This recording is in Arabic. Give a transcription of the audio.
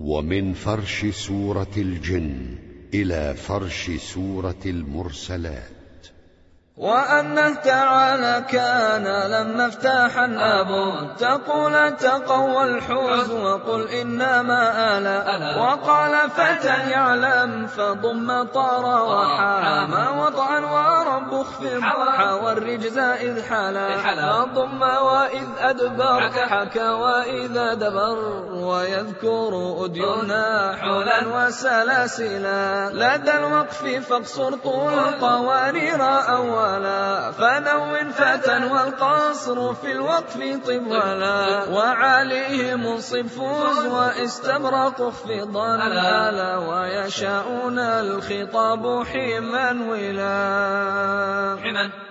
ومن فرش سورة الجن إلى فرش سورة المرسلات. وأنه تعالى كان لما افتح النابو تقول تقوى الحوز وقل إنما ألا وقال فتى يعلم فضم طار وحام وطعا اخفض حوى الرجز إذ حلا. فضم وإذ أدبر. حكى. وإذا دبر ويذكر أدينا حولا وسلاسلا. لدى الوقف فاقصر طول القوارير أولا. ولا فنون فتى والقصر في الوقف طب ولا وعليه منصب فوز واستبرق اخفضا لا ويشاءون الخطاب حما ولا حما